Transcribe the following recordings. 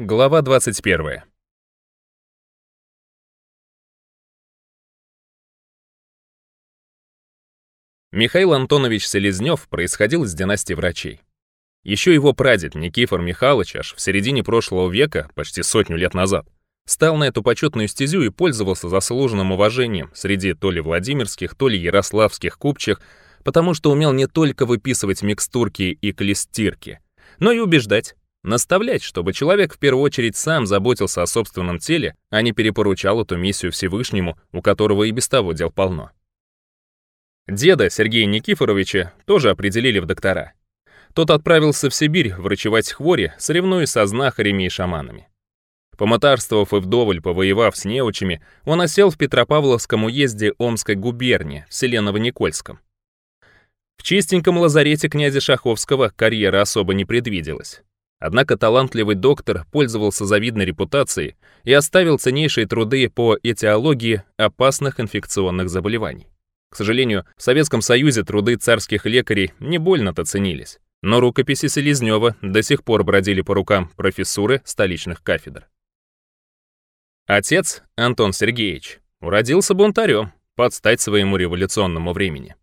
Глава 21. Михаил Антонович Селезнев происходил из династии врачей. Еще его прадед Никифор Михайлович аж в середине прошлого века, почти сотню лет назад, стал на эту почетную стезю и пользовался заслуженным уважением среди то ли владимирских, то ли ярославских купчих, потому что умел не только выписывать микстурки и клестирки, но и убеждать, Наставлять, чтобы человек в первую очередь сам заботился о собственном теле, а не перепоручал эту миссию Всевышнему, у которого и без того дел полно. Деда Сергея Никифоровича тоже определили в доктора. Тот отправился в Сибирь врачевать хвори, соревнуясь со знахарями и шаманами. Помотарствовав и вдоволь повоевав с неучами, он осел в Петропавловском уезде Омской губернии, в Селеново-Никольском. В чистеньком лазарете князя Шаховского карьера особо не предвиделась. Однако талантливый доктор пользовался завидной репутацией и оставил ценнейшие труды по этиологии опасных инфекционных заболеваний. К сожалению, в Советском Союзе труды царских лекарей не больно-то ценились, но рукописи Селезнева до сих пор бродили по рукам профессуры столичных кафедр. Отец, Антон Сергеевич, уродился бунтарем под стать своему революционному времени.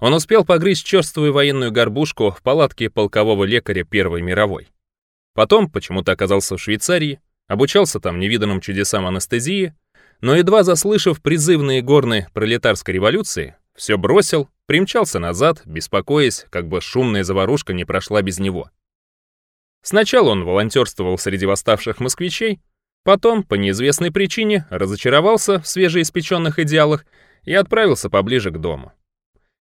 Он успел погрызть черствую военную горбушку в палатке полкового лекаря Первой мировой. Потом почему-то оказался в Швейцарии, обучался там невиданным чудесам анестезии, но едва заслышав призывные горны пролетарской революции, все бросил, примчался назад, беспокоясь, как бы шумная заварушка не прошла без него. Сначала он волонтерствовал среди восставших москвичей, потом, по неизвестной причине, разочаровался в свежеиспеченных идеалах и отправился поближе к дому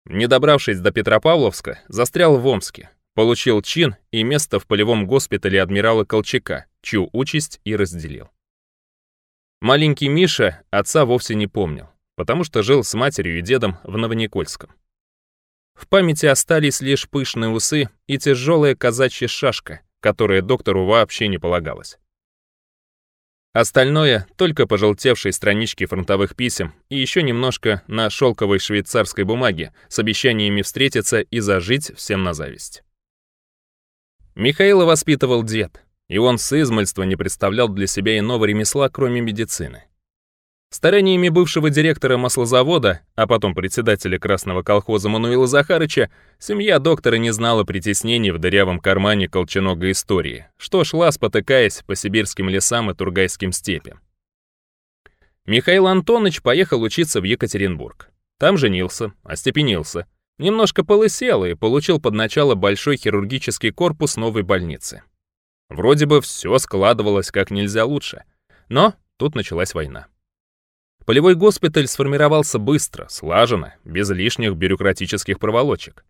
не добравшись до Петропавловска, застрял в Омске, получил чин и место в полевом госпитале адмирала Колчака, чью участь и разделил. Маленький Миша отца вовсе не помнил, потому что жил с матерью и дедом в Новоникольском. В памяти остались лишь пышные усы и тяжелая казачья шашка, которая доктору вообще не полагалась. Остальное — только пожелтевшие страничке фронтовых писем и еще немножко на шелковой швейцарской бумаге с обещаниями встретиться и зажить всем на зависть. Михаила воспитывал дед, и он с измольства не представлял для себя иного ремесла, кроме медицины. Стараниями бывшего директора маслозавода, а потом председателя Красного колхоза Мануила Захарыча, семья доктора не знала притеснений в дырявом кармане колченога истории, что шла, спотыкаясь по сибирским лесам и Тургайским степям. Михаил Антонович поехал учиться в Екатеринбург. Там женился, остепенился, немножко полысел и получил под начало большой хирургический корпус новой больницы. Вроде бы все складывалось как нельзя лучше, но тут началась война. Полевой госпиталь сформировался быстро, слаженно, без лишних бюрократических проволочек.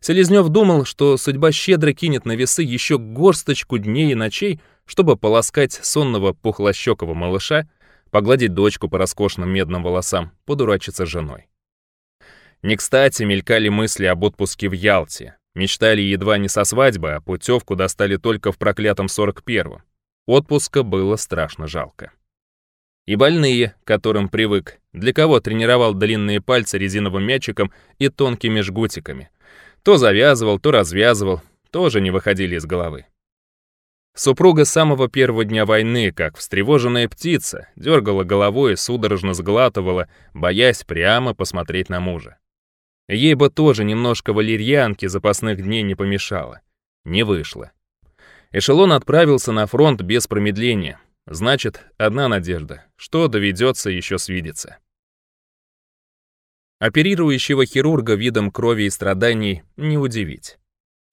Селезнев думал, что судьба щедро кинет на весы еще горсточку дней и ночей, чтобы полоскать сонного пухлощекого малыша, погладить дочку по роскошным медным волосам, подурачиться женой. Не кстати мелькали мысли об отпуске в Ялте. Мечтали едва не со свадьбы, а путевку достали только в проклятом 41-м. Отпуска было страшно жалко. И больные, к которым привык, для кого тренировал длинные пальцы резиновым мячиком и тонкими жгутиками. То завязывал, то развязывал, тоже не выходили из головы. Супруга с самого первого дня войны, как встревоженная птица, дергала головой и судорожно сглатывала, боясь прямо посмотреть на мужа. Ей бы тоже немножко валерьянки запасных дней не помешало. Не вышло. Эшелон отправился на фронт без промедления, Значит, одна надежда, что доведется еще свидеться. Оперирующего хирурга видом крови и страданий не удивить.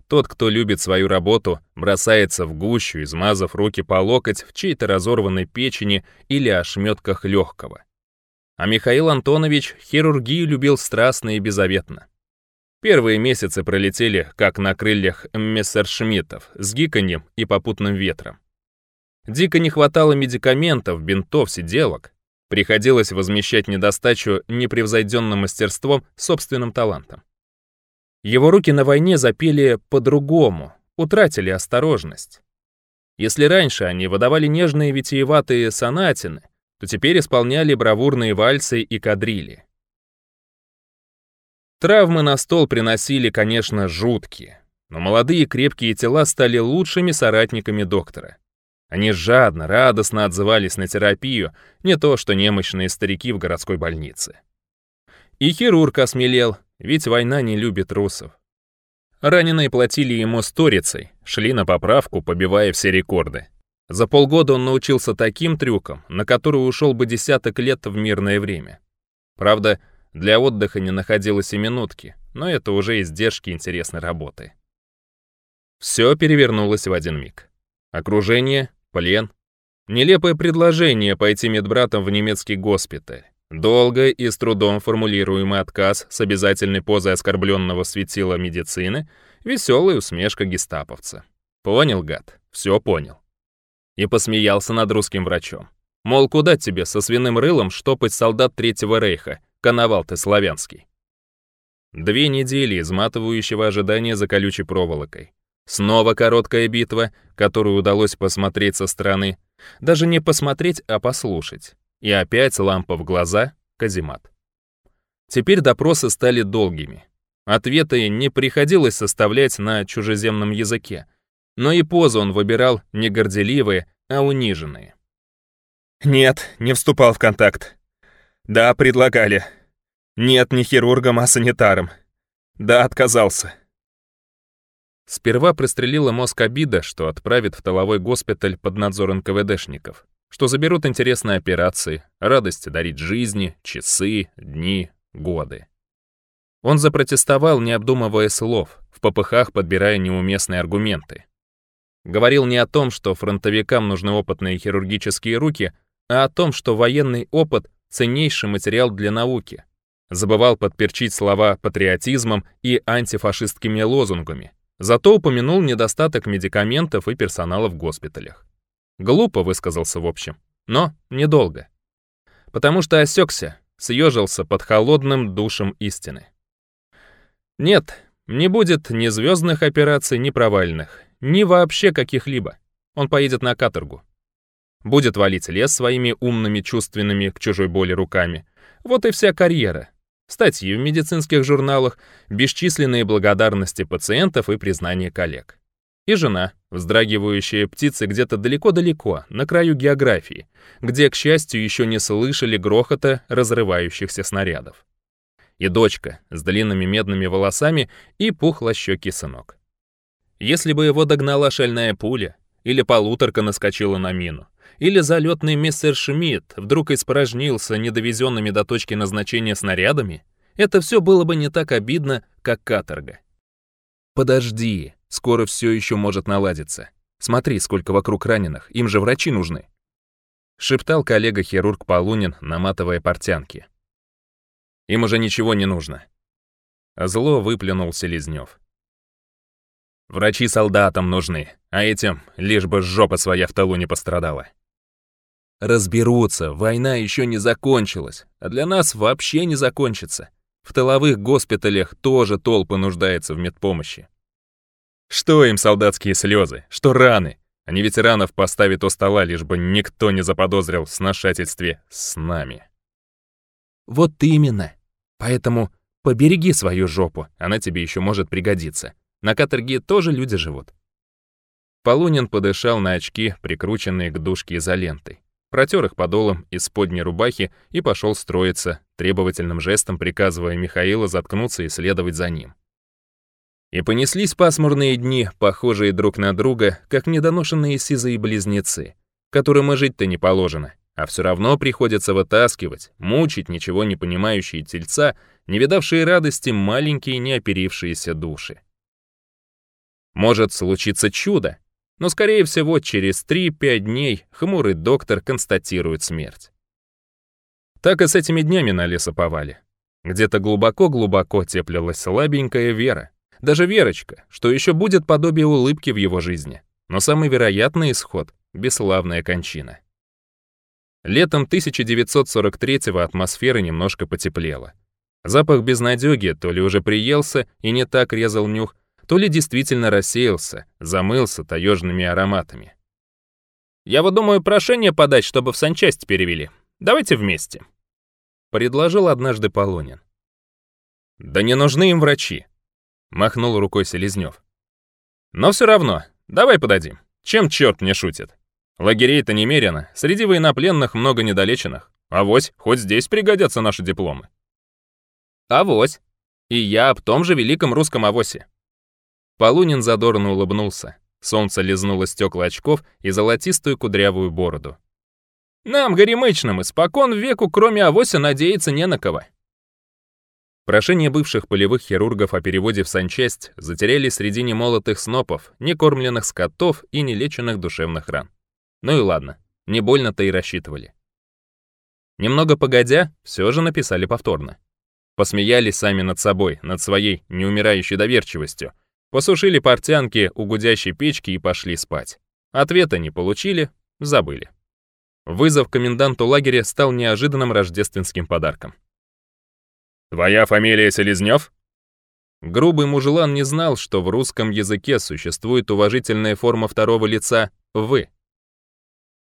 Тот, кто любит свою работу, бросается в гущу, измазав руки по локоть в чьей-то разорванной печени или ошметках легкого. А Михаил Антонович хирургию любил страстно и беззаветно. Первые месяцы пролетели, как на крыльях мессершмиттов, с гиканьем и попутным ветром. Дико не хватало медикаментов, бинтов, сиделок. Приходилось возмещать недостачу непревзойденным мастерством собственным талантом. Его руки на войне запели по-другому, утратили осторожность. Если раньше они выдавали нежные витиеватые сонатины, то теперь исполняли бравурные вальсы и кадрили. Травмы на стол приносили, конечно, жуткие, но молодые крепкие тела стали лучшими соратниками доктора — они жадно, радостно отзывались на терапию, не то что немощные старики в городской больнице. И хирург осмелел, ведь война не любит русов. Раненые платили ему сторицей, шли на поправку, побивая все рекорды. За полгода он научился таким трюкам, на которые ушел бы десяток лет в мирное время. Правда, для отдыха не находилось и минутки, но это уже издержки интересной работы. Все перевернулось в один миг. Окружение, Плен? Нелепое предложение пойти медбратом в немецкий госпиталь. Долго и с трудом формулируемый отказ с обязательной позой оскорбленного светила медицины, веселая усмешка гестаповца. Понял, гад, все понял. И посмеялся над русским врачом. Мол, куда тебе со свиным рылом штопать солдат Третьего Рейха, коновал ты славянский. Две недели изматывающего ожидания за колючей проволокой. Снова короткая битва, которую удалось посмотреть со стороны. Даже не посмотреть, а послушать. И опять лампа в глаза, каземат. Теперь допросы стали долгими. Ответы не приходилось составлять на чужеземном языке. Но и позу он выбирал не горделивые, а униженные. «Нет, не вступал в контакт. Да, предлагали. Нет, не хирургом, а санитаром. Да, отказался». Сперва прострелила мозг обида, что отправит в толовой госпиталь под надзор НКВДшников, что заберут интересные операции, радости дарить жизни, часы, дни, годы. Он запротестовал, не обдумывая слов, в попыхах подбирая неуместные аргументы. Говорил не о том, что фронтовикам нужны опытные хирургические руки, а о том, что военный опыт — ценнейший материал для науки. Забывал подперчить слова патриотизмом и антифашистскими лозунгами — Зато упомянул недостаток медикаментов и персонала в госпиталях. Глупо высказался в общем, но недолго. Потому что осекся, съежился под холодным душем истины. Нет, не будет ни звездных операций, ни провальных, ни вообще каких-либо. Он поедет на каторгу. Будет валить лес своими умными, чувственными к чужой боли руками. Вот и вся карьера статьи в медицинских журналах, бесчисленные благодарности пациентов и признание коллег. И жена, вздрагивающая птицы где-то далеко-далеко, на краю географии, где, к счастью, еще не слышали грохота разрывающихся снарядов. И дочка с длинными медными волосами и пухлощекий сынок. Если бы его догнала шальная пуля или полуторка наскочила на мину, или залетный мистер Шмидт вдруг испражнился недовезенными до точки назначения снарядами, это все было бы не так обидно, как каторга. «Подожди, скоро все еще может наладиться. Смотри, сколько вокруг раненых, им же врачи нужны», — шептал коллега-хирург Полунин, наматывая портянки. «Им уже ничего не нужно». Зло выплюнул Селезнёв. «Врачи солдатам нужны, а этим лишь бы жопа своя в талу не пострадала» разберутся, война еще не закончилась, а для нас вообще не закончится. В тыловых госпиталях тоже толпы нуждается в медпомощи. Что им солдатские слезы, что раны? Они ветеранов поставят у стола, лишь бы никто не заподозрил в сношательстве с нами. Вот именно. Поэтому побереги свою жопу, она тебе еще может пригодиться. На каторге тоже люди живут. Полунин подышал на очки, прикрученные к дужке изолентой протер их подолом из подней рубахи и пошел строиться, требовательным жестом приказывая Михаила заткнуться и следовать за ним. И понеслись пасмурные дни, похожие друг на друга, как недоношенные сизые близнецы, которым и жить-то не положено, а все равно приходится вытаскивать, мучить ничего не понимающие тельца, не видавшие радости маленькие неоперившиеся души. Может случиться чудо, но, скорее всего, через 3-5 дней хмурый доктор констатирует смерть. Так и с этими днями на лесоповале. Где-то глубоко-глубоко теплилась слабенькая Вера. Даже Верочка, что еще будет подобие улыбки в его жизни. Но самый вероятный исход — бесславная кончина. Летом 1943-го атмосфера немножко потеплела. Запах безнадёги то ли уже приелся и не так резал нюх, то ли действительно рассеялся, замылся таежными ароматами. «Я вот думаю прошение подать, чтобы в санчасть перевели. Давайте вместе», — предложил однажды Полонин. «Да не нужны им врачи», — махнул рукой Селезнев. «Но все равно, давай подадим. Чем черт не шутит? Лагерей-то немерено, среди военнопленных много недолеченных. Авось, хоть здесь пригодятся наши дипломы». «Авось. И я об том же великом русском авосе. Полунин задорно улыбнулся. Солнце лизнуло стекла очков и золотистую кудрявую бороду. «Нам, горемычным, испокон веку, кроме авося, надеяться не на кого». Прошения бывших полевых хирургов о переводе в санчасть затеряли среди немолотых снопов, некормленных скотов и нелеченных душевных ран. Ну и ладно, не больно-то и рассчитывали. Немного погодя, все же написали повторно. Посмеялись сами над собой, над своей неумирающей доверчивостью, Посушили портянки у гудящей печки и пошли спать. Ответа не получили, забыли. Вызов коменданту лагеря стал неожиданным рождественским подарком. «Твоя фамилия Селезнёв?» Грубый мужелан не знал, что в русском языке существует уважительная форма второго лица «вы».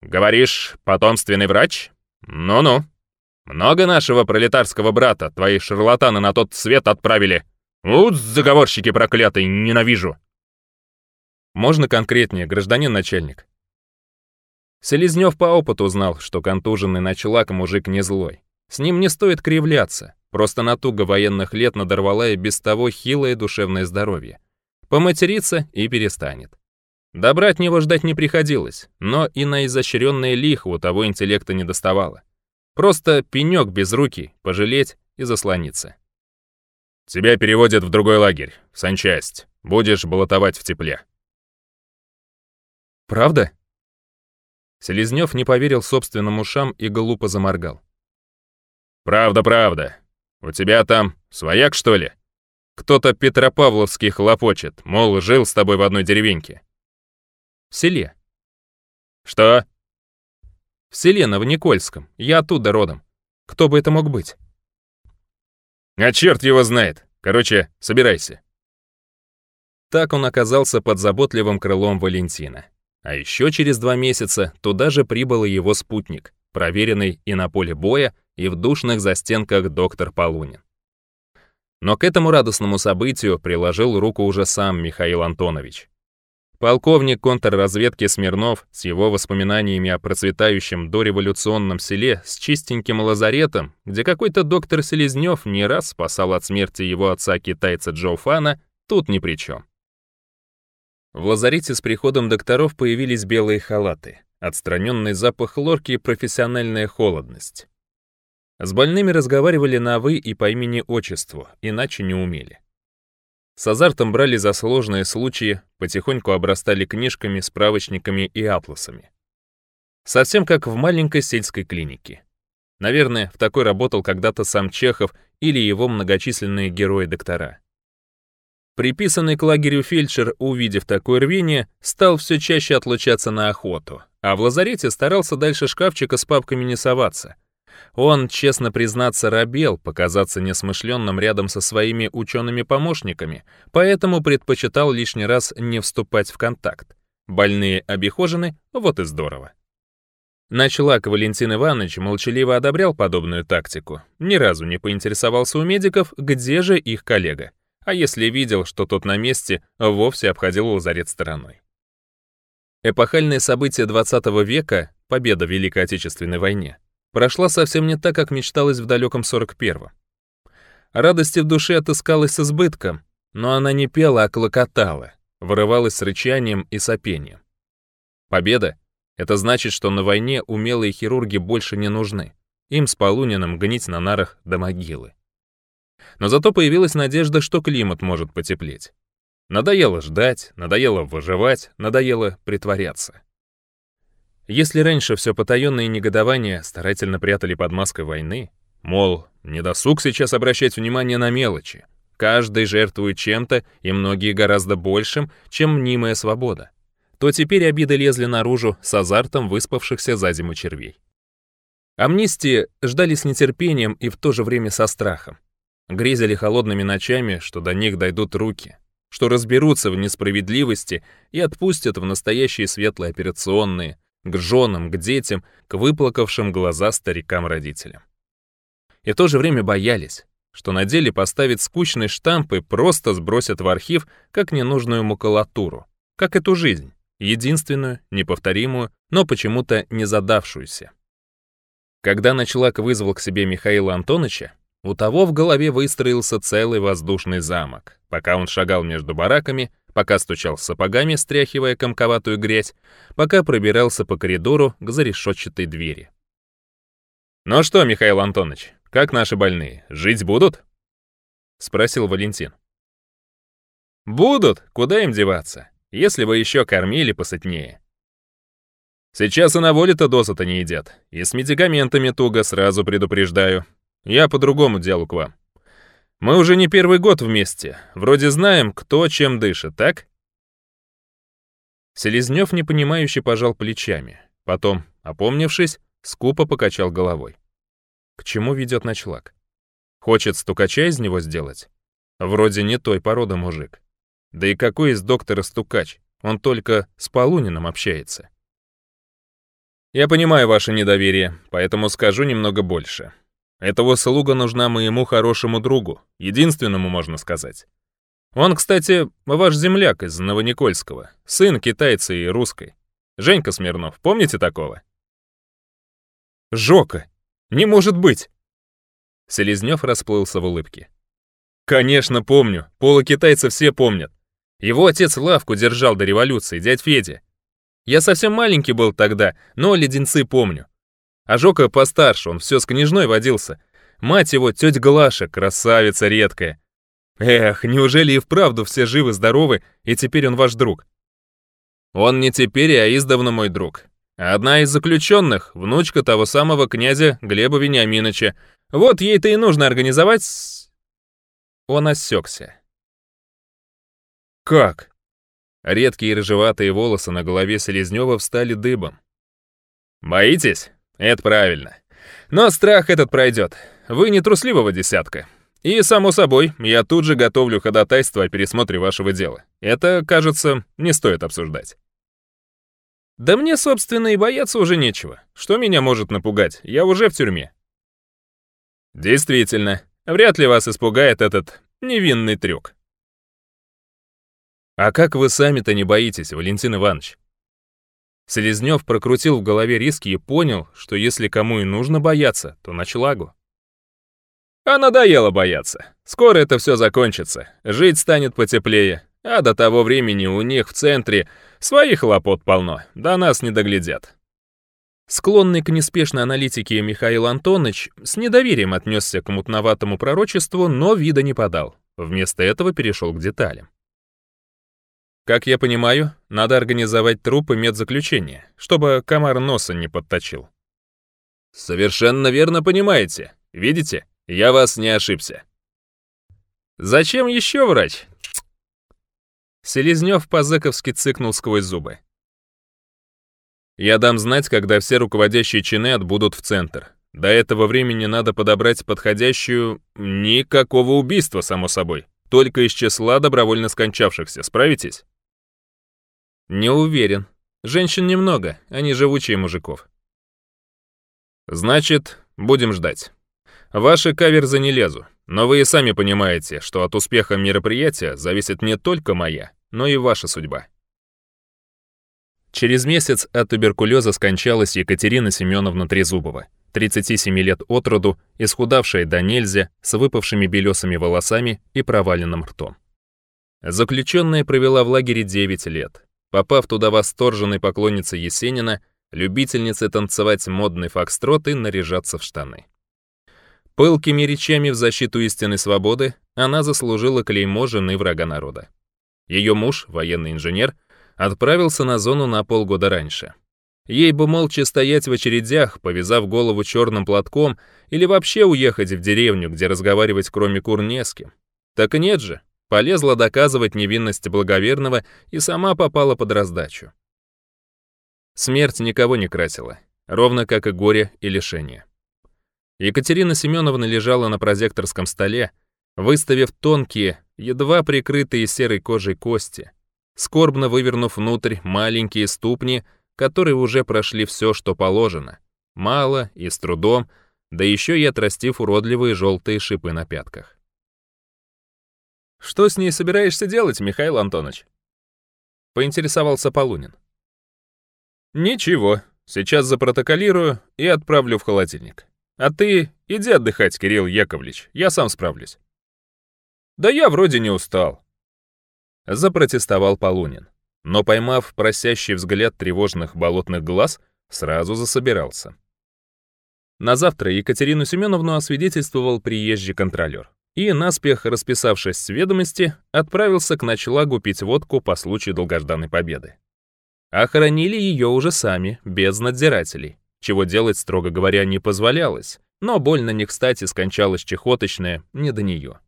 «Говоришь, потомственный врач? Ну-ну. Много нашего пролетарского брата твои шарлатаны на тот свет отправили?» Вот заговорщики проклятые, ненавижу!» «Можно конкретнее, гражданин начальник?» Селезнев по опыту знал, что контуженный началак мужик не злой. С ним не стоит кривляться, просто натуга военных лет надорвала и без того хилое душевное здоровье. Поматерится и перестанет. Добра от него ждать не приходилось, но и на изощренное лихо у того интеллекта не доставало. Просто пенек без руки, пожалеть и заслониться. Тебя переводят в другой лагерь, в санчасть. Будешь болотовать в тепле». «Правда?» Селезнев не поверил собственным ушам и глупо заморгал. «Правда, правда. У тебя там свояк, что ли? Кто-то Петропавловский хлопочет, мол, жил с тобой в одной деревеньке». «В селе». «Что?» «В селе, на Никольском. Я оттуда родом. Кто бы это мог быть?» А черт его знает. Короче, собирайся. Так он оказался под заботливым крылом Валентина. А еще через два месяца туда же прибыл и его спутник, проверенный и на поле боя, и в душных застенках доктор Полунин. Но к этому радостному событию приложил руку уже сам Михаил Антонович. Полковник контрразведки Смирнов с его воспоминаниями о процветающем дореволюционном селе с чистеньким лазаретом, где какой-то доктор Селезнев не раз спасал от смерти его отца-китайца Джо Фана, тут ни при чем. В лазарете с приходом докторов появились белые халаты, отстраненный запах лорки и профессиональная холодность. С больными разговаривали на «вы» и по имени-отчеству, иначе не умели. С азартом брали за сложные случаи, потихоньку обрастали книжками, справочниками и атласами. Совсем как в маленькой сельской клинике. Наверное, в такой работал когда-то сам Чехов или его многочисленные герои-доктора. Приписанный к лагерю фельдшер, увидев такое рвение, стал все чаще отлучаться на охоту, а в лазарете старался дальше шкафчика с папками не соваться — он, честно признаться, робел показаться несмышленным рядом со своими учеными-помощниками, поэтому предпочитал лишний раз не вступать в контакт. Больные обихожены, вот и здорово. Начлак Валентин Иванович молчаливо одобрял подобную тактику, ни разу не поинтересовался у медиков, где же их коллега, а если видел, что тот на месте, вовсе обходил лазарет стороной. Эпохальное событие 20 века, победа в Великой Отечественной войне, прошла совсем не так, как мечталось в далеком 41-м. Радости в душе отыскалась с избытком, но она не пела, а клокотала, вырывалась с рычанием и сопением. Победа — это значит, что на войне умелые хирурги больше не нужны. Им с Полуниным гнить на нарах до могилы. Но зато появилась надежда, что климат может потеплеть. Надоело ждать, надоело выживать, надоело притворяться. Если раньше все потаенное негодование старательно прятали под маской войны, мол, недосуг сейчас обращать внимание на мелочи, каждый жертвует чем-то и многие гораздо большим, чем мнимая свобода, то теперь обиды лезли наружу с азартом выспавшихся за зиму червей. Амнистии ждали с нетерпением и в то же время со страхом. Грезили холодными ночами, что до них дойдут руки, что разберутся в несправедливости и отпустят в настоящие светлые операционные, к женам, к детям, к выплакавшим глаза старикам-родителям. И в то же время боялись, что на деле поставят скучный штамп и просто сбросят в архив как ненужную макулатуру, как эту жизнь, единственную, неповторимую, но почему-то не задавшуюся. Когда Ночлак вызвал к себе Михаила Антоновича, у того в голове выстроился целый воздушный замок. Пока он шагал между бараками, пока стучал сапогами, стряхивая комковатую грязь, пока пробирался по коридору к зарешетчатой двери. «Ну что, Михаил Антонович, как наши больные, жить будут?» — спросил Валентин. «Будут, куда им деваться, если вы еще кормили посытнее». «Сейчас и на воле-то доза-то не едят, и с медикаментами туго, сразу предупреждаю. Я по другому делу к вам. Мы уже не первый год вместе. Вроде знаем, кто чем дышит, так? Селезнев непонимающе пожал плечами. Потом, опомнившись, скупо покачал головой. К чему ведет ночлаг? Хочет стукача из него сделать? Вроде не той породы мужик. Да и какой из доктора стукач? Он только с Полуниным общается. Я понимаю ваше недоверие, поэтому скажу немного больше. Этого слуга нужна моему хорошему другу, единственному, можно сказать. Он, кстати, ваш земляк из Новоникольского, сын китайца и русской. Женька Смирнов, помните такого? Жока! Не может быть! Селезнев расплылся в улыбке. Конечно, помню. Пола китайца все помнят. Его отец лавку держал до революции, дядь Федя. Я совсем маленький был тогда, но леденцы помню. А Жока постарше, он все с княжной водился. Мать его, тетя Глаша, красавица редкая. Эх, неужели и вправду все живы-здоровы, и теперь он ваш друг? Он не теперь, а издавна мой друг. Одна из заключенных, внучка того самого князя Глеба Вениаминовича. Вот ей-то и нужно организовать... Он осекся. Как? Редкие рыжеватые волосы на голове Селезнева встали дыбом. «Боитесь?» Это правильно. Но страх этот пройдет. Вы не трусливого десятка. И, само собой, я тут же готовлю ходатайство о пересмотре вашего дела. Это, кажется, не стоит обсуждать. Да мне, собственно, и бояться уже нечего. Что меня может напугать? Я уже в тюрьме. Действительно, вряд ли вас испугает этот невинный трюк. А как вы сами-то не боитесь, Валентин Иванович? Селезнев прокрутил в голове риски и понял, что если кому и нужно бояться, то начлагу. А надоело бояться. Скоро это все закончится. Жить станет потеплее. А до того времени у них в центре своих хлопот полно. До нас не доглядят. Склонный к неспешной аналитике Михаил Антонович с недоверием отнесся к мутноватому пророчеству, но вида не подал. Вместо этого перешел к деталям. Как я понимаю, надо организовать трупы медзаключения, чтобы комар носа не подточил. Совершенно верно понимаете. Видите, я вас не ошибся. Зачем еще врач? Селезнев по-зыковски цыкнул сквозь зубы. Я дам знать, когда все руководящие чины отбудут в центр. До этого времени надо подобрать подходящую... Никакого убийства, само собой. Только из числа добровольно скончавшихся. Справитесь? «Не уверен. Женщин немного, они живучие мужиков». «Значит, будем ждать. Ваши каверзы не лезу, но вы и сами понимаете, что от успеха мероприятия зависит не только моя, но и ваша судьба». Через месяц от туберкулеза скончалась Екатерина Семеновна Трезубова, 37 лет от роду, исхудавшая до нельзя, с выпавшими белесыми волосами и проваленным ртом. Заключенная провела в лагере 9 лет. Попав туда восторженной поклоннице Есенина, любительницы танцевать модный фокстрот и наряжаться в штаны. Пылкими речами в защиту истинной свободы она заслужила клеймо жены врага народа. Ее муж, военный инженер, отправился на зону на полгода раньше. Ей бы молча стоять в очередях, повязав голову черным платком, или вообще уехать в деревню, где разговаривать кроме кур не с кем. Так и нет же, полезла доказывать невинность благоверного и сама попала под раздачу. Смерть никого не красила, ровно как и горе и лишение. Екатерина Семеновна лежала на прозекторском столе, выставив тонкие, едва прикрытые серой кожей кости, скорбно вывернув внутрь маленькие ступни, которые уже прошли все, что положено, мало и с трудом, да еще и отрастив уродливые желтые шипы на пятках. «Что с ней собираешься делать, Михаил Антонович?» Поинтересовался Полунин. «Ничего, сейчас запротоколирую и отправлю в холодильник. А ты иди отдыхать, Кирилл Яковлевич, я сам справлюсь». «Да я вроде не устал», — запротестовал Полунин, но, поймав просящий взгляд тревожных болотных глаз, сразу засобирался. На завтра Екатерину Семеновну освидетельствовал приезжий контролер и, наспех расписавшись с ведомости, отправился к ночлагу пить водку по случаю долгожданной победы. Охранили ее уже сами, без надзирателей, чего делать, строго говоря, не позволялось, но больно не кстати скончалась чехоточная не до нее.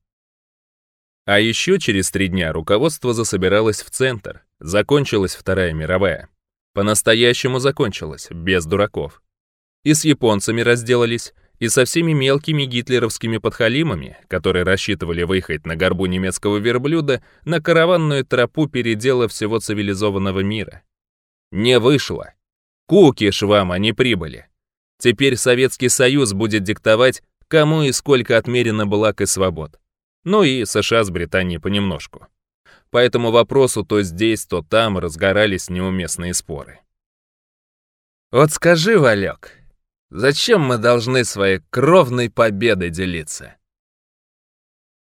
А еще через три дня руководство засобиралось в центр, закончилась Вторая мировая. По-настоящему закончилась, без дураков. И с японцами разделались, и со всеми мелкими гитлеровскими подхалимами, которые рассчитывали выехать на горбу немецкого верблюда на караванную тропу передела всего цивилизованного мира. Не вышло. Кукиш вам, а они прибыли. Теперь Советский Союз будет диктовать, кому и сколько отмерено благ и свобод. Ну и США с Британией понемножку. По этому вопросу то здесь, то там разгорались неуместные споры. «Вот скажи, Валек», Зачем мы должны своей кровной победой делиться?»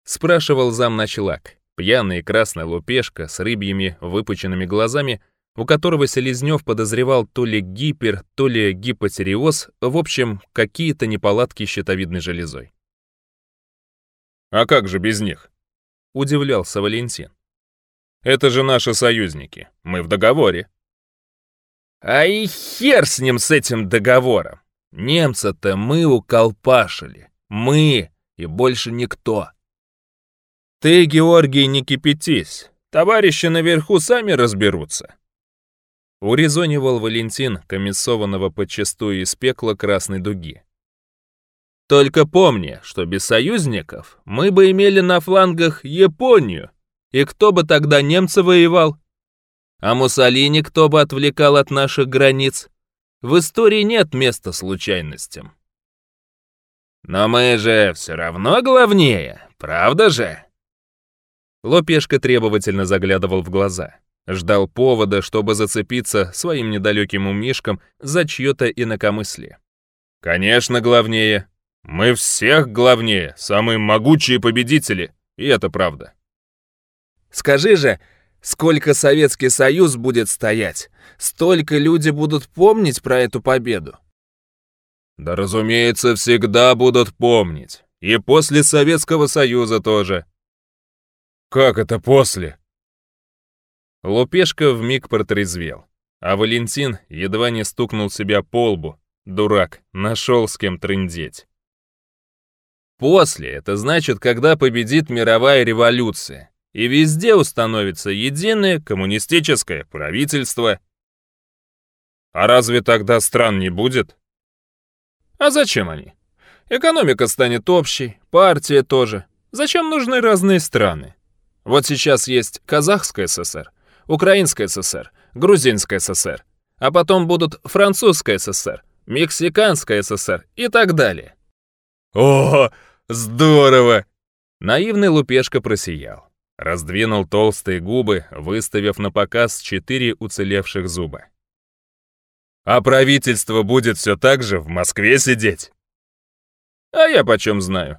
Спрашивал зам началак, пьяный красный лупешка с рыбьими выпученными глазами, у которого Селезнев подозревал то ли гипер, то ли гипотериоз, в общем, какие-то неполадки щитовидной железой. «А как же без них?» — удивлялся Валентин. «Это же наши союзники, мы в договоре». «А и хер с ним, с этим договором!» Немца-то мы уколпашили. Мы и больше никто. Ты, Георгий, не кипятись. Товарищи наверху сами разберутся. Урезонивал Валентин, комиссованного подчастую из пекла красной дуги. Только помни, что без союзников мы бы имели на флангах Японию, и кто бы тогда немцы воевал? А Муссолини кто бы отвлекал от наших границ? В истории нет места случайностям. Но мы же все равно главнее, правда же? Лопешка требовательно заглядывал в глаза. Ждал повода, чтобы зацепиться своим недалеким умишком за чье-то инакомыслие. «Конечно, главнее. Мы всех главнее, самые могучие победители, и это правда». «Скажи же, Сколько Советский Союз будет стоять, столько люди будут помнить про эту победу. Да, разумеется, всегда будут помнить. И после Советского Союза тоже. Как это после? Лупешка вмиг протрезвел, а Валентин едва не стукнул себя по лбу. Дурак, нашел с кем трындеть. После — это значит, когда победит мировая революция и везде установится единое коммунистическое правительство. А разве тогда стран не будет? А зачем они? Экономика станет общей, партия тоже. Зачем нужны разные страны? Вот сейчас есть Казахская ССР, Украинская ССР, Грузинская ССР, а потом будут Французская ССР, Мексиканская ССР и так далее. О, здорово! Наивный Лупешка просиял раздвинул толстые губы, выставив на показ четыре уцелевших зуба. «А правительство будет все так же в Москве сидеть?» «А я почем знаю.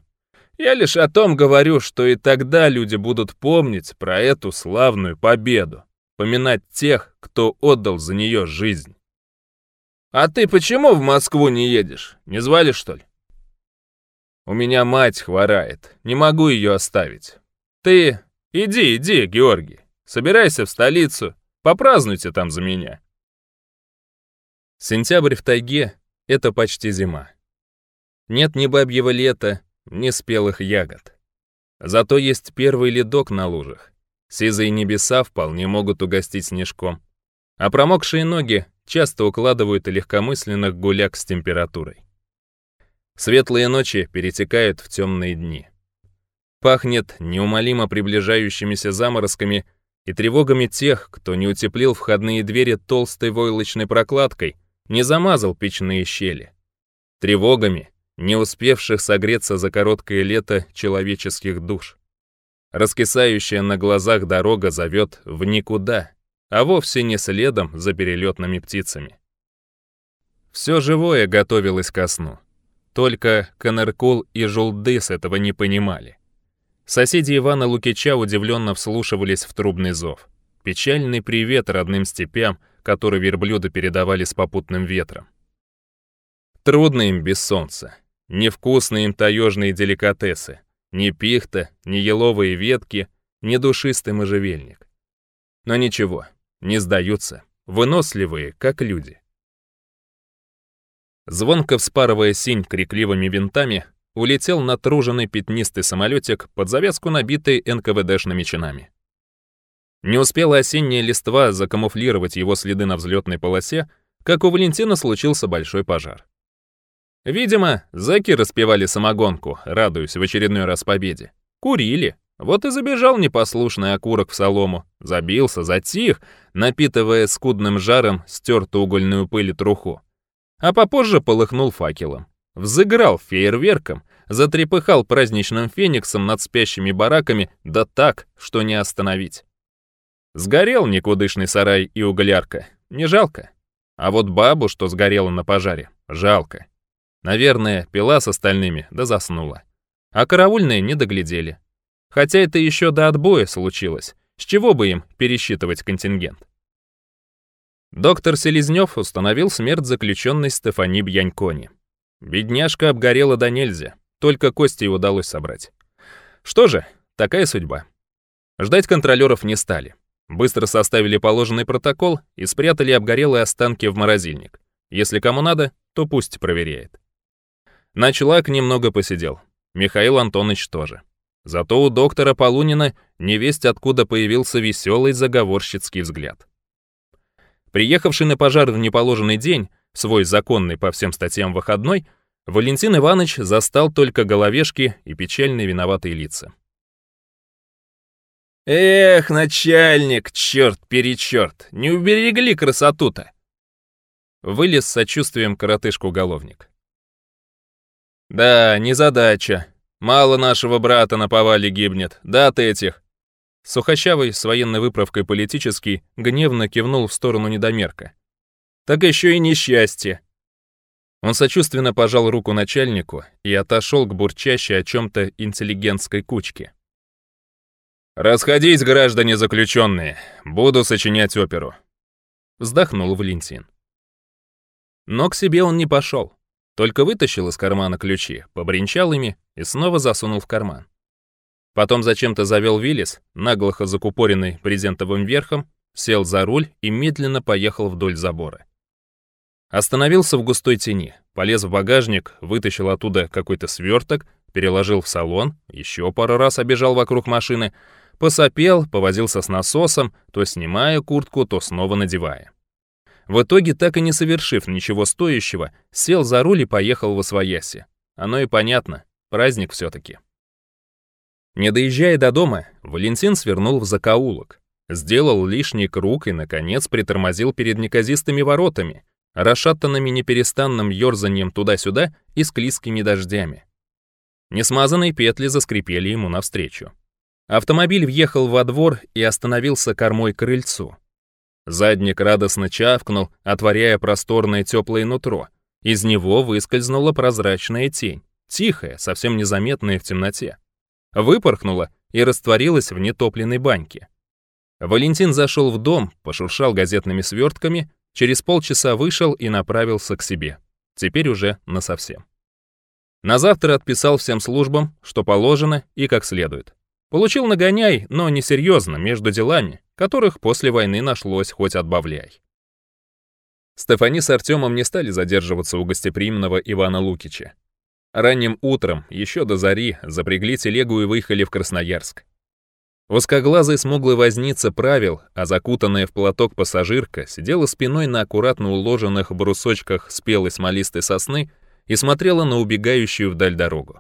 Я лишь о том говорю, что и тогда люди будут помнить про эту славную победу, поминать тех, кто отдал за нее жизнь. А ты почему в Москву не едешь? Не звали, что ли?» «У меня мать хворает, не могу ее оставить. Ты Иди, иди, Георгий, собирайся в столицу, попразднуйте там за меня. Сентябрь в тайге — это почти зима. Нет ни бабьего лета, ни спелых ягод. Зато есть первый ледок на лужах. Сизые небеса вполне могут угостить снежком. А промокшие ноги часто укладывают легкомысленных гуляк с температурой. Светлые ночи перетекают в темные дни пахнет неумолимо приближающимися заморозками и тревогами тех, кто не утеплил входные двери толстой войлочной прокладкой, не замазал печные щели. Тревогами, не успевших согреться за короткое лето человеческих душ. Раскисающая на глазах дорога зовет в никуда, а вовсе не следом за перелетными птицами. Все живое готовилось ко сну. Только Конеркул и Жулдыс этого не понимали. Соседи Ивана Лукича удивленно вслушивались в трубный зов. Печальный привет родным степям, которые верблюды передавали с попутным ветром. Трудно им без солнца. Невкусны им таежные деликатесы. Ни пихта, ни еловые ветки, ни душистый можжевельник. Но ничего, не сдаются. Выносливые, как люди. Звонко вспарывая синь крикливыми винтами, улетел натруженный пятнистый самолетик под завязку набитый НКВДшными чинами. Не успела осенняя листва закамуфлировать его следы на взлетной полосе, как у Валентина случился большой пожар. Видимо, зэки распевали самогонку, радуясь в очередной раз победе. Курили. Вот и забежал непослушный окурок в солому. Забился, затих, напитывая скудным жаром стертую угольную пыль и труху. А попозже полыхнул факелом. Взыграл фейерверком, затрепыхал праздничным фениксом над спящими бараками, да так, что не остановить. Сгорел никудышный сарай и уголярка, не жалко. А вот бабу, что сгорела на пожаре, жалко. Наверное, пила с остальными, да заснула. А караульные не доглядели. Хотя это еще до отбоя случилось, с чего бы им пересчитывать контингент? Доктор Селезнев установил смерть заключенной Стефани Бьянькони. Бедняжка обгорела до нельзя, только кости удалось собрать. Что же, такая судьба. Ждать контролеров не стали. Быстро составили положенный протокол и спрятали обгорелые останки в морозильник. Если кому надо, то пусть проверяет. Начлак немного посидел. Михаил Антонович тоже. Зато у доктора Полунина невесть откуда появился веселый заговорщицкий взгляд. Приехавший на пожар в неположенный день, свой законный по всем статьям выходной, Валентин Иванович застал только головешки и печальные виноватые лица. «Эх, начальник, черт-перечерт, не уберегли красоту-то!» Вылез с сочувствием коротышку головник. «Да, незадача. Мало нашего брата на повале гибнет. Да от этих». Сухощавый, с военной выправкой политический, гневно кивнул в сторону недомерка так еще и несчастье». Он сочувственно пожал руку начальнику и отошел к бурчащей о чем-то интеллигентской кучке. «Расходись, граждане заключенные, буду сочинять оперу», — вздохнул Валентин. Но к себе он не пошел, только вытащил из кармана ключи, побренчал ими и снова засунул в карман. Потом зачем-то завел Виллис, наглохо закупоренный презентовым верхом, сел за руль и медленно поехал вдоль забора. Остановился в густой тени, полез в багажник, вытащил оттуда какой-то сверток, переложил в салон, еще пару раз обежал вокруг машины, посопел, повозился с насосом, то снимая куртку, то снова надевая. В итоге, так и не совершив ничего стоящего, сел за руль и поехал в Освояси. Оно и понятно, праздник все-таки. Не доезжая до дома, Валентин свернул в закоулок, сделал лишний круг и, наконец, притормозил перед неказистыми воротами, расшатанными неперестанным ерзанием туда-сюда и склизкими дождями. Несмазанные петли заскрипели ему навстречу. Автомобиль въехал во двор и остановился кормой крыльцу. Задник радостно чавкнул, отворяя просторное теплое нутро. Из него выскользнула прозрачная тень, тихая, совсем незаметная в темноте. Выпорхнула и растворилась в нетопленной баньке. Валентин зашел в дом, пошуршал газетными свертками Через полчаса вышел и направился к себе. Теперь уже насовсем. На завтра отписал всем службам, что положено и как следует. Получил нагоняй, но несерьезно, между делами, которых после войны нашлось хоть отбавляй. Стефани с Артемом не стали задерживаться у гостеприимного Ивана Лукича. Ранним утром, еще до зари, запрягли телегу и выехали в Красноярск. Воскоглазый смуглый возница правил, а закутанная в платок пассажирка сидела спиной на аккуратно уложенных брусочках спелой смолистой сосны и смотрела на убегающую вдаль дорогу.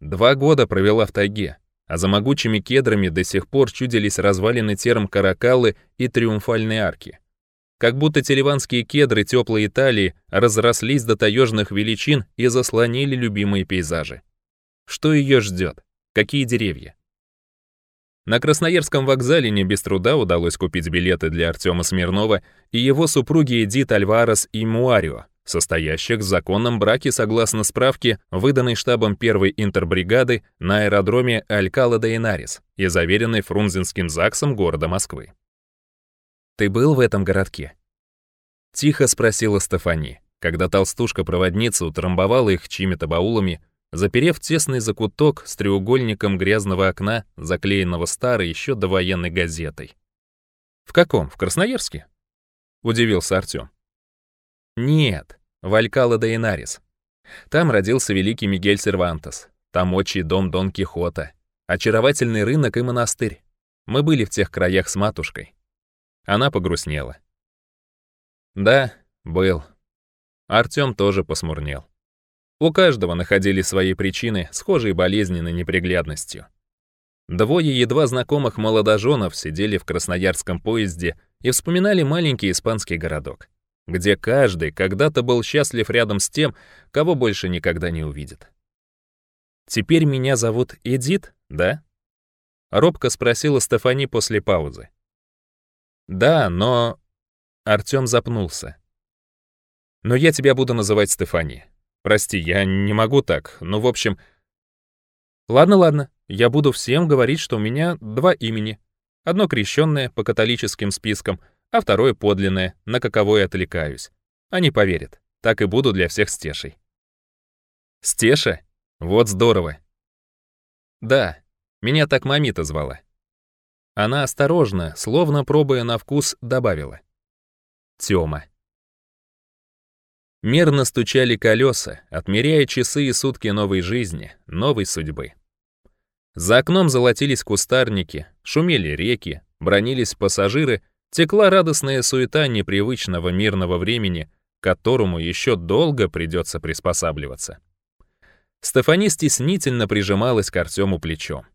Два года провела в тайге, а за могучими кедрами до сих пор чудились развалины терм Каракалы и Триумфальные арки. Как будто телеванские кедры теплой Италии разрослись до таежных величин и заслонили любимые пейзажи. Что ее ждет? Какие деревья? На Красноярском вокзале не без труда удалось купить билеты для Артема Смирнова и его супруги Эдит Альварес и Муарио, состоящих в законном браке согласно справке, выданной штабом первой интербригады на аэродроме Алькала де Инарис и заверенной Фрунзенским ЗАГСом города Москвы. «Ты был в этом городке?» Тихо спросила Стефани, когда толстушка-проводница утрамбовала их чьими-то баулами Заперев тесный закуток с треугольником грязного окна, заклеенного старой еще довоенной газетой. «В каком? В Красноярске?» — удивился Артём. «Нет, в Алькала де Инарис. Там родился великий Мигель Сервантес, там отчий дом Дон Кихота, очаровательный рынок и монастырь. Мы были в тех краях с матушкой. Она погрустнела. Да, был. Артём тоже посмурнел. У каждого находили свои причины, схожие болезненной неприглядностью. Двое едва знакомых молодоженов сидели в красноярском поезде и вспоминали маленький испанский городок, где каждый когда-то был счастлив рядом с тем, кого больше никогда не увидит. «Теперь меня зовут Эдит, да?» Робко спросила Стефани после паузы. «Да, но...» Артём запнулся. «Но я тебя буду называть Стефани», Прости, я не могу так. Ну, в общем... Ладно, ладно. Я буду всем говорить, что у меня два имени. Одно крещенное по католическим спискам, а второе подлинное, на каковое отвлекаюсь. Они поверят. Так и буду для всех стешей. Стеша? Вот здорово. Да, меня так мамита звала. Она осторожно, словно пробуя на вкус, добавила. Тёма. Мерно стучали колеса, отмеряя часы и сутки новой жизни, новой судьбы. За окном золотились кустарники, шумели реки, бронились пассажиры, текла радостная суета непривычного мирного времени, к которому еще долго придется приспосабливаться. Стефани стеснительно прижималась к Артему плечом.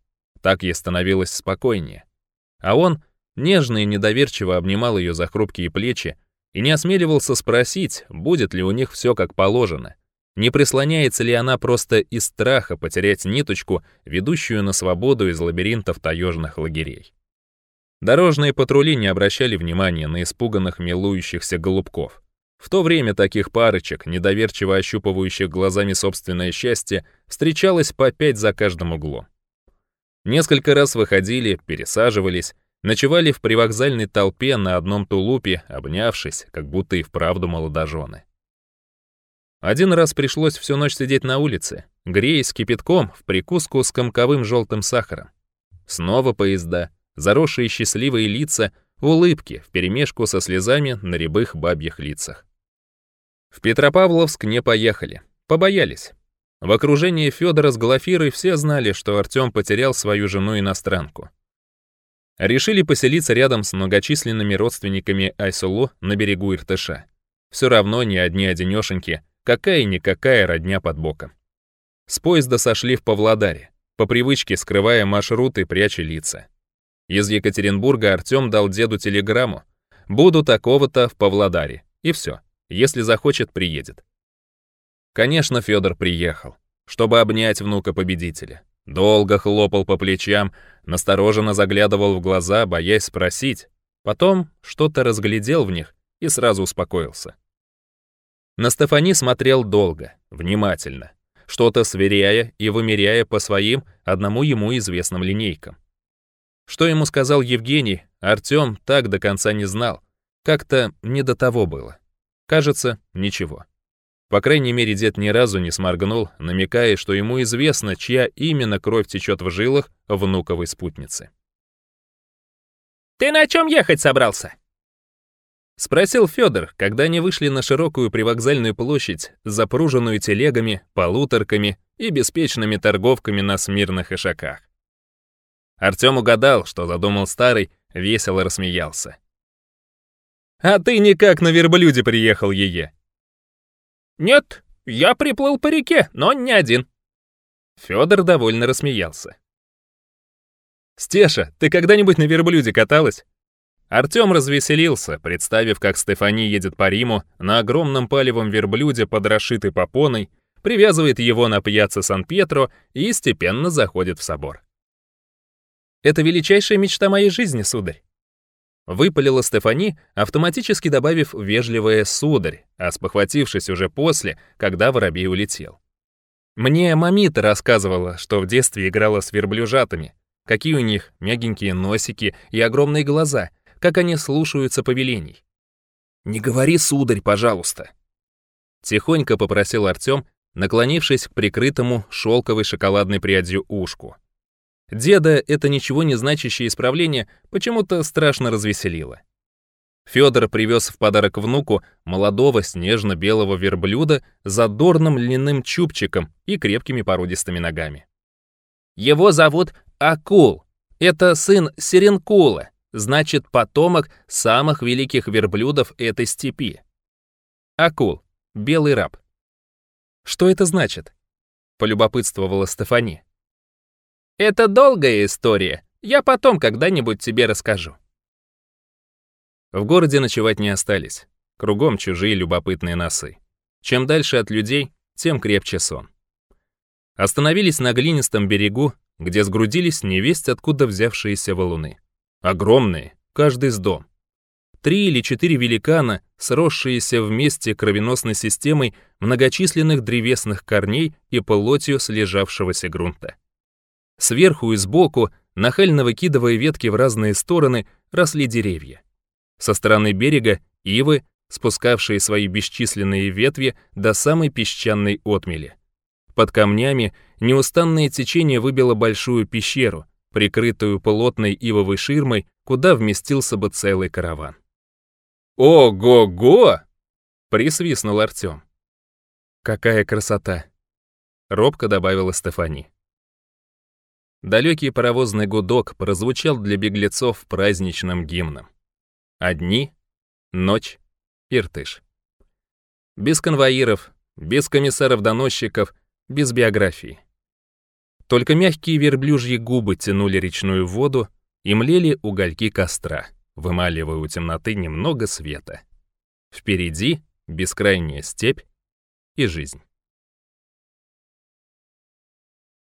Так ей становилось спокойнее. А он нежно и недоверчиво обнимал ее за хрупкие плечи, и не осмеливался спросить, будет ли у них все как положено. Не прислоняется ли она просто из страха потерять ниточку, ведущую на свободу из лабиринтов таежных лагерей? Дорожные патрули не обращали внимания на испуганных милующихся голубков. В то время таких парочек, недоверчиво ощупывающих глазами собственное счастье, встречалось по пять за каждым углом. Несколько раз выходили, пересаживались, ночевали в привокзальной толпе на одном тулупе, обнявшись, как будто и вправду молодожены. Один раз пришлось всю ночь сидеть на улице, греясь кипятком в прикуску с комковым желтым сахаром. Снова поезда, заросшие счастливые лица, улыбки вперемешку со слезами на рябых бабьих лицах. В Петропавловск не поехали, побоялись. В окружении Федора с Глафирой все знали, что Артём потерял свою жену-иностранку решили поселиться рядом с многочисленными родственниками Айсулу на берегу Иртыша. Все равно не одни одинешеньки, какая-никакая родня под боком. С поезда сошли в Павлодаре, по привычке скрывая маршрут и пряча лица. Из Екатеринбурга Артем дал деду телеграмму «Буду такого-то в Павлодаре», и все, если захочет, приедет. Конечно, Федор приехал, чтобы обнять внука победителя. Долго хлопал по плечам, настороженно заглядывал в глаза, боясь спросить. Потом что-то разглядел в них и сразу успокоился. На Стефани смотрел долго, внимательно, что-то сверяя и вымеряя по своим, одному ему известным линейкам. Что ему сказал Евгений, Артём так до конца не знал. Как-то не до того было. Кажется, ничего. По крайней мере, дед ни разу не сморгнул, намекая, что ему известно, чья именно кровь течет в жилах внуковой спутницы. «Ты на чем ехать собрался?» Спросил Федор, когда они вышли на широкую привокзальную площадь, запруженную телегами, полуторками и беспечными торговками на смирных ишаках. Артём угадал, что задумал старый, весело рассмеялся. «А ты никак на верблюде приехал, Ее!» «Нет, я приплыл по реке, но не один». Федор довольно рассмеялся. «Стеша, ты когда-нибудь на верблюде каталась?» Артём развеселился, представив, как Стефани едет по Риму на огромном палевом верблюде под расшитой попоной, привязывает его на пьяце Сан-Петро и степенно заходит в собор. «Это величайшая мечта моей жизни, сударь. Выпалила Стефани, автоматически добавив вежливое «сударь», а спохватившись уже после, когда воробей улетел. Мне мамита рассказывала, что в детстве играла с верблюжатами. Какие у них мягенькие носики и огромные глаза, как они слушаются повелений. «Не говори, сударь, пожалуйста», Тихонько попросил Артём, наклонившись к прикрытому шелковой шоколадной прядью ушку. Деда это ничего не значащее исправление почему-то страшно развеселило. Федор привез в подарок внуку молодого снежно-белого верблюда с задорным льняным чубчиком и крепкими породистыми ногами. Его зовут Акул. Это сын Серенкула, значит, потомок самых великих верблюдов этой степи. Акул. Белый раб. Что это значит? Полюбопытствовала Стефани. Это долгая история. Я потом когда-нибудь тебе расскажу. В городе ночевать не остались. Кругом чужие любопытные носы. Чем дальше от людей, тем крепче сон. Остановились на глинистом берегу, где сгрудились невесть откуда взявшиеся валуны. Огромные, каждый с дом. Три или четыре великана, сросшиеся вместе кровеносной системой многочисленных древесных корней и плотью слежавшегося грунта. Сверху и сбоку нахально выкидывая ветки в разные стороны, росли деревья. Со стороны берега ивы, спускавшие свои бесчисленные ветви до самой песчаной отмели. Под камнями неустанное течение выбило большую пещеру, прикрытую плотной ивовой ширмой, куда вместился бы целый караван. «Ого-го!» — присвистнул Артем. «Какая красота!» — робко добавила Стефани далекий паровозный гудок прозвучал для беглецов праздничным гимном. Одни, ночь, пиртыш. Без конвоиров, без комиссаров-доносчиков, без биографии. Только мягкие верблюжьи губы тянули речную воду и млели угольки костра, вымаливая у темноты немного света. Впереди бескрайняя степь и жизнь.